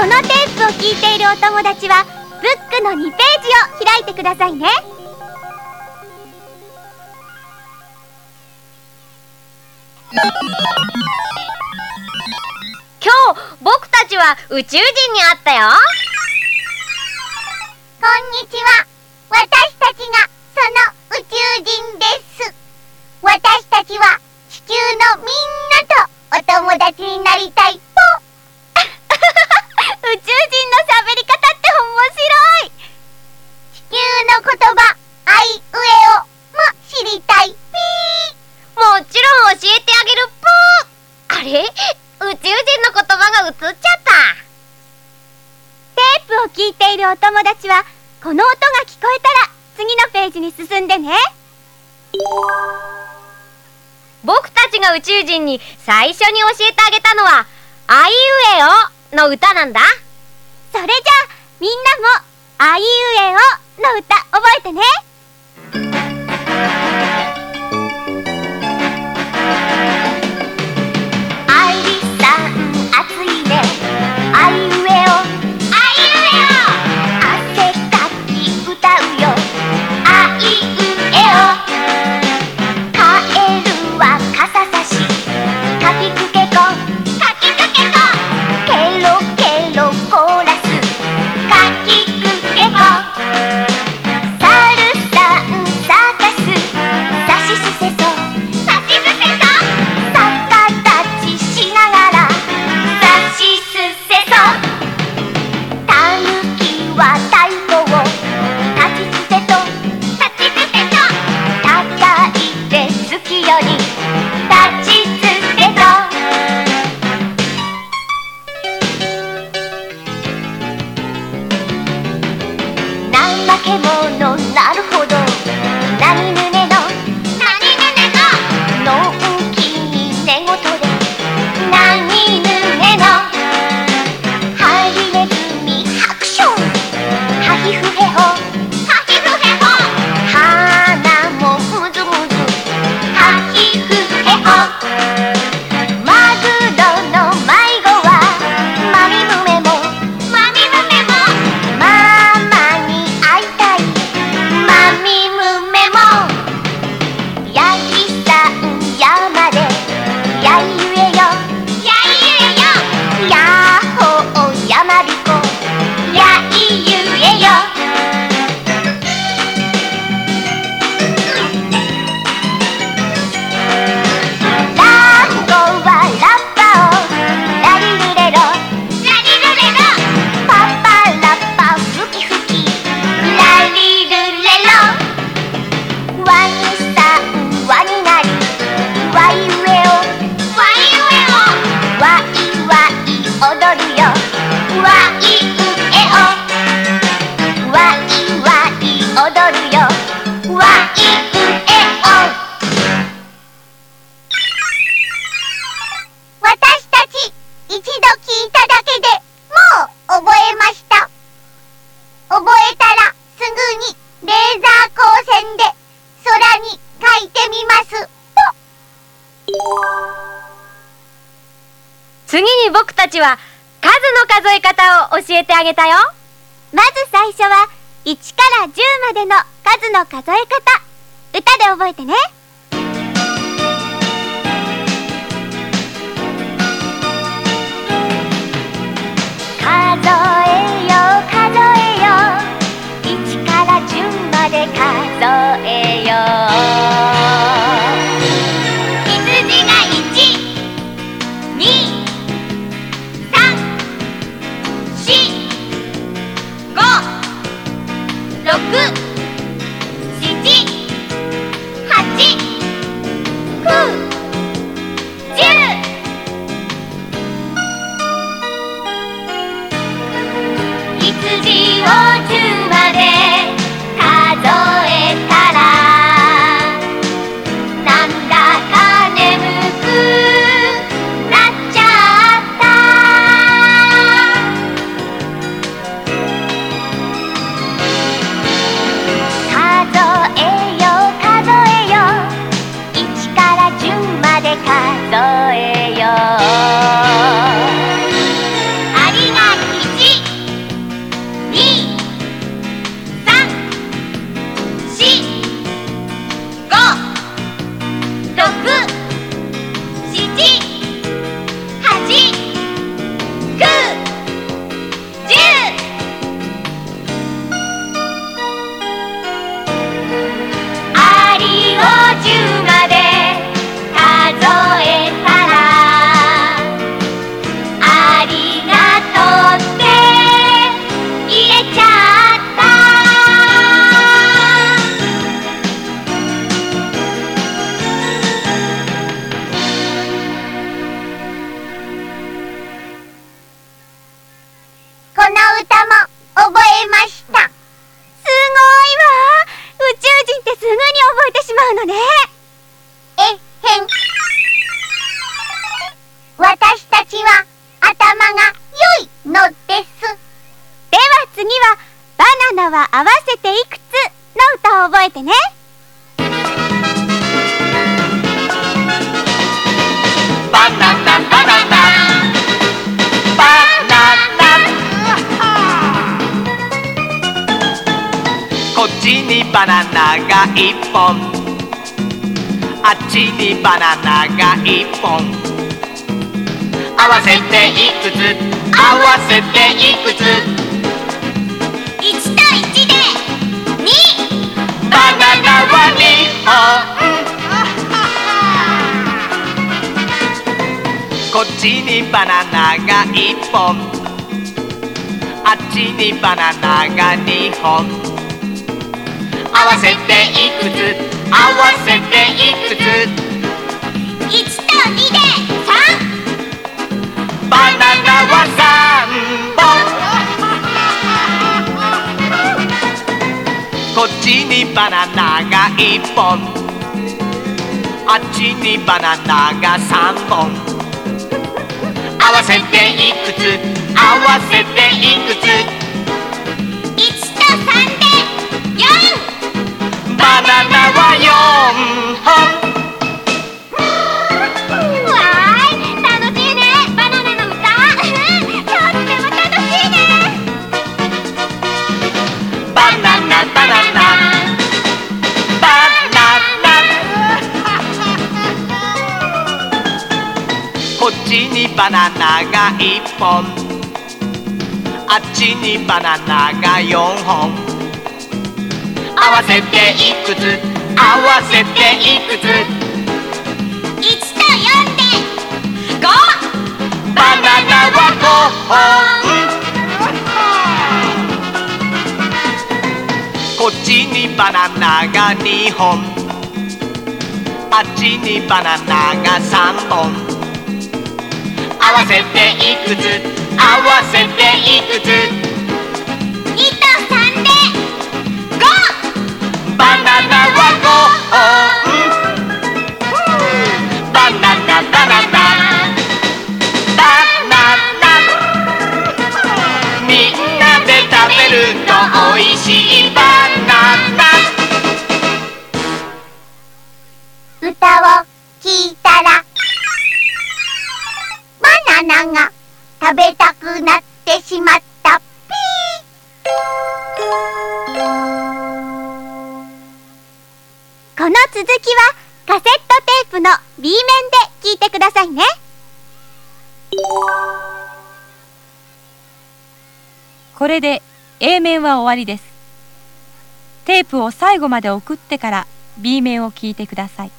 このテープを聞いているお友達はブックの2ページを開いてくださいね。今日僕たちは宇宙人に会ったよ。こんにちは。お友達はこの音が聞こえたら次のページに進んでね。僕たちが宇宙人に最初に教えてあげたのは「あいうえお」の歌なんだ。それじゃあみんなも「あいうえお」の歌覚えてね。Yeah. ちは数の数え方を教えてあげたよ。まず最初は1から10までの数の数え方。歌で覚えてね。you バナナが一本。あっちにバナナが一本。合わせていくつ？合わせていくつ？1と1で2バナナは2本。こっちにバナナが一本。あっちにバナナが二本合わせていくつ？合わせていくつ？1と2で3バナナは三。本こっちにバナナが一本。あっちにバナナが三本。合わせていくつ？合わせていくつ？ナナは四本わーい楽しいねバナナの歌うんとっても楽しいねバナナバナナバナナこっちにバナナが一本。あっちにバナナが四本。合わせていくつ？合わせていくつ？1と4で5バナナは五本。こっちにバナナが二本。あっちにバナナが三本。合わせていくつ？合わせていくつ？B 面で聞いてくださいねこれで A 面は終わりです。テープを最後まで送ってから B 面を聞いてください。